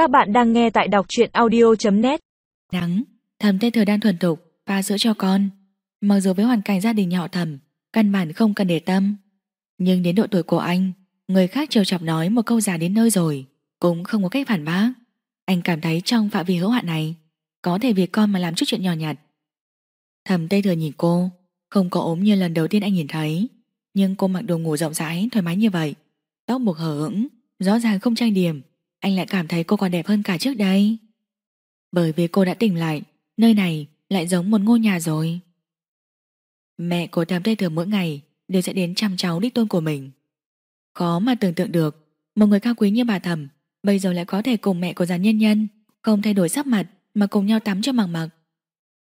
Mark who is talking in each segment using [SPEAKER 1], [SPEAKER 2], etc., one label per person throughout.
[SPEAKER 1] Các bạn đang nghe tại đọc truyện audio.net
[SPEAKER 2] Nắng, thầm tên thừa đang thuần thục pha sữa cho con. Mặc dù với hoàn cảnh gia đình nhỏ thầm, căn bản không cần để tâm. Nhưng đến độ tuổi của anh, người khác trêu chọc nói một câu già đến nơi rồi, cũng không có cách phản bác. Anh cảm thấy trong phạm vi hữu hạn này, có thể vì con mà làm chút chuyện nhỏ nhặt. Thầm tê thừa nhìn cô, không có ốm như lần đầu tiên anh nhìn thấy, nhưng cô mặc đồ ngủ rộng rãi, thoải mái như vậy. Tóc buộc hở hững, rõ ràng không trang điểm, anh lại cảm thấy cô còn đẹp hơn cả trước đây. Bởi vì cô đã tỉnh lại, nơi này lại giống một ngôi nhà rồi. Mẹ của Tam tây thường mỗi ngày đều sẽ đến chăm cháu đích tôn của mình. Khó mà tưởng tượng được, một người cao quý như bà thầm bây giờ lại có thể cùng mẹ của giàn nhân nhân không thay đổi sắc mặt mà cùng nhau tắm cho mặc mặc.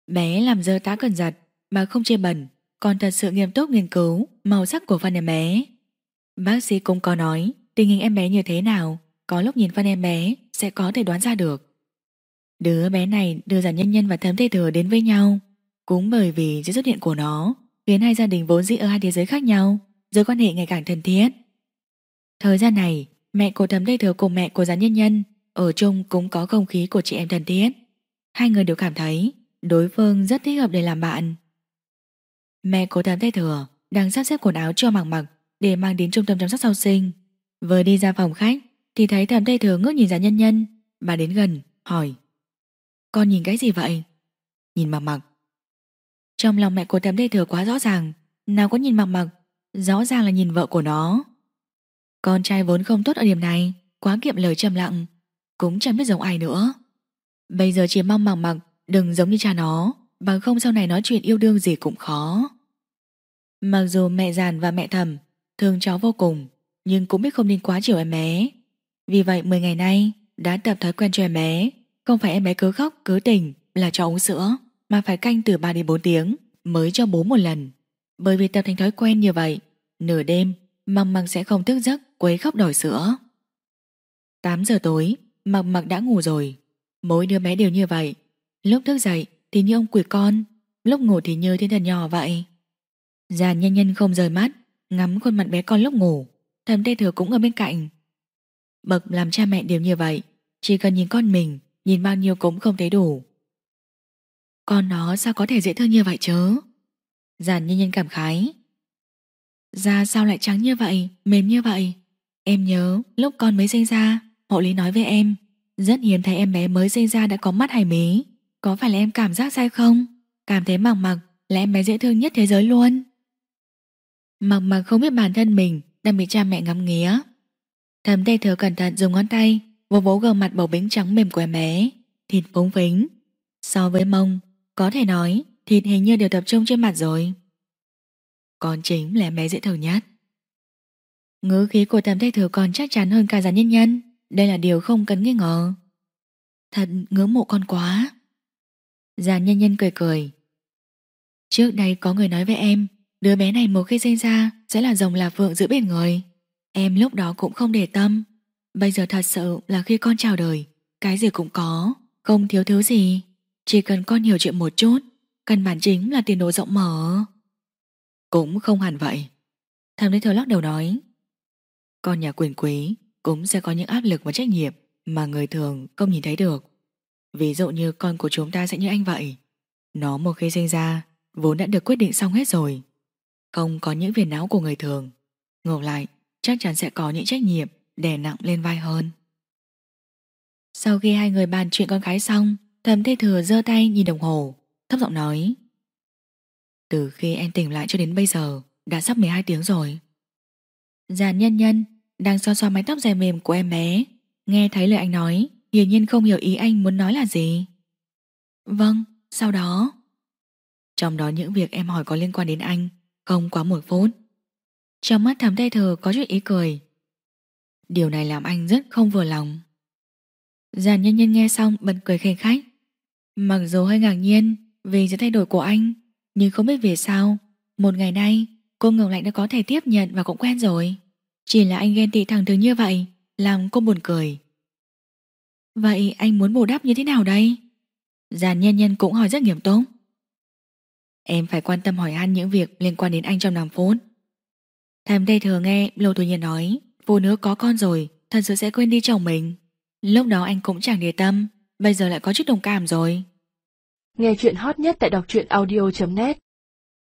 [SPEAKER 2] Bé làm dơ tá cần giặt mà không chê bẩn, còn thật sự nghiêm túc nghiên cứu màu sắc của phần em bé. Bác sĩ cũng có nói tình hình em bé như thế nào, có lúc nhìn phân em bé sẽ có thể đoán ra được. Đứa bé này đưa giàn nhân nhân và thấm tây thừa đến với nhau, cũng bởi vì sự xuất hiện của nó khiến hai gia đình vốn dĩ ở hai thế giới khác nhau, giữa quan hệ ngày càng thân thiết. Thời gian này, mẹ của thấm tây thừa cùng mẹ của giàn nhân nhân ở chung cũng có không khí của chị em thân thiết. Hai người đều cảm thấy đối phương rất thích hợp để làm bạn. Mẹ của thấm tây thừa đang sắp xếp quần áo cho mặc mặc để mang đến trung tâm chăm sóc sau sinh. Vừa đi ra phòng khách thì thấy thẩm tây thừa ngước nhìn ra nhân nhân. Bà đến gần, hỏi. Con nhìn cái gì vậy? Nhìn mặc mặc. Trong lòng mẹ của thẩm tây thừa quá rõ ràng. Nào có nhìn mặc mặc, rõ ràng là nhìn vợ của nó. Con trai vốn không tốt ở điểm này, quá kiệm lời trầm lặng. Cũng chẳng biết giống ai nữa. Bây giờ chỉ mong mặc mặc đừng giống như cha nó, bằng không sau này nói chuyện yêu đương gì cũng khó. Mặc dù mẹ giàn và mẹ thầm thương cháu vô cùng, nhưng cũng biết không nên quá chiều em bé. Vì vậy 10 ngày nay đã tập thói quen cho em bé, không phải em bé cứ khóc cứ tỉnh là cho uống sữa, mà phải canh từ 3 đến 4 tiếng mới cho bố một lần. Bởi vì tập thành thói quen như vậy, nửa đêm Măng Măng sẽ không thức giấc quấy khóc đòi sữa. 8 giờ tối, Mặc Mặc đã ngủ rồi. Mỗi đứa bé đều như vậy. Lúc thức dậy thì như ông quỷ con, lúc ngủ thì như thiên thần nhỏ vậy. Già nhân nhân không rời mắt, ngắm khuôn mặt bé con lúc ngủ. Thầm tê thừa cũng ở bên cạnh. Bậc làm cha mẹ đều như vậy, chỉ cần nhìn con mình, nhìn bao nhiêu cũng không thấy đủ. Con nó sao có thể dễ thương như vậy chứ? Giản nhân nhân cảm khái. Da sao lại trắng như vậy, mềm như vậy? Em nhớ lúc con mới sinh ra, hộ lý nói với em, rất hiếm thấy em bé mới sinh ra đã có mắt hay mí. Có phải là em cảm giác sai không? Cảm thấy mặc mặc là em bé dễ thương nhất thế giới luôn. Mặc mặc không biết bản thân mình đang bị cha mẹ ngắm nghía. Thầm tay thừa cẩn thận dùng ngón tay vỗ vỗ gương mặt bầu bính trắng mềm của em bé, thịt phúng phính. So với mông, có thể nói thịt hình như đều tập trung trên mặt rồi. còn chính là em bé dễ thương nhất. Ngữ khí của thầm tay thừa còn chắc chắn hơn cả gián nhân nhân. Đây là điều không cần nghi ngờ. Thật ngưỡng mộ con quá. Giàn nhân nhân cười cười. Trước đây có người nói với em Đứa bé này một khi sinh ra Sẽ là rồng là phượng giữa bên người Em lúc đó cũng không để tâm. Bây giờ thật sự là khi con chào đời, Cái gì cũng có, Không thiếu thứ gì. Chỉ cần con hiểu chuyện một chút cần bản chính là tiền đồ rộng mở. Cũng không hẳn vậy. Thầm đấy thừa lắc đầu nói, Con nhà quyền quý Cũng sẽ có những áp lực và trách nhiệm Mà người thường không nhìn thấy được. Ví dụ như con của chúng ta sẽ như anh vậy. Nó một khi sinh ra, Vốn đã được quyết định xong hết rồi. Không có những viền não của người thường. Ngược lại chắc chắn sẽ có những trách nhiệm Đè nặng lên vai hơn. Sau khi hai người bàn chuyện con gái xong Thầm thê Thừa giơ tay nhìn đồng hồ Thấp giọng nói Từ khi em tỉnh lại cho đến bây giờ Đã sắp 12 tiếng rồi. Giàn nhân nhân Đang xoa xoa mái tóc dài mềm của em bé Nghe thấy lời anh nói Hiển nhiên không hiểu ý anh muốn nói là gì. Vâng, sau đó. Trong đó những việc em hỏi có liên quan đến anh không quá một phút. Trong mắt thầm tay thờ có chút ý cười. Điều này làm anh rất không vừa lòng. Giàn nhân nhân nghe xong bật cười khinh khách. Mặc dù hơi ngạc nhiên Vì sự thay đổi của anh, Nhưng không biết vì sao, Một ngày nay, cô ngược lại đã có thể tiếp nhận Và cũng quen rồi. Chỉ là anh ghen tị thẳng thường như vậy, Làm cô buồn cười. Vậy anh muốn bù đắp như thế nào đây? Giàn nhân nhân cũng hỏi rất nghiêm túc. Em phải quan tâm hỏi han những việc liên quan đến anh trong 5 phút. Thèm đây thừa nghe, Lô Thu Nhiên nói Phụ nữ có con rồi, Thật sự sẽ quên đi chồng mình. Lúc đó anh cũng chẳng để tâm, Bây giờ lại có chút đồng cảm rồi.
[SPEAKER 3] Nghe chuyện hot nhất tại đọc truyện audio.net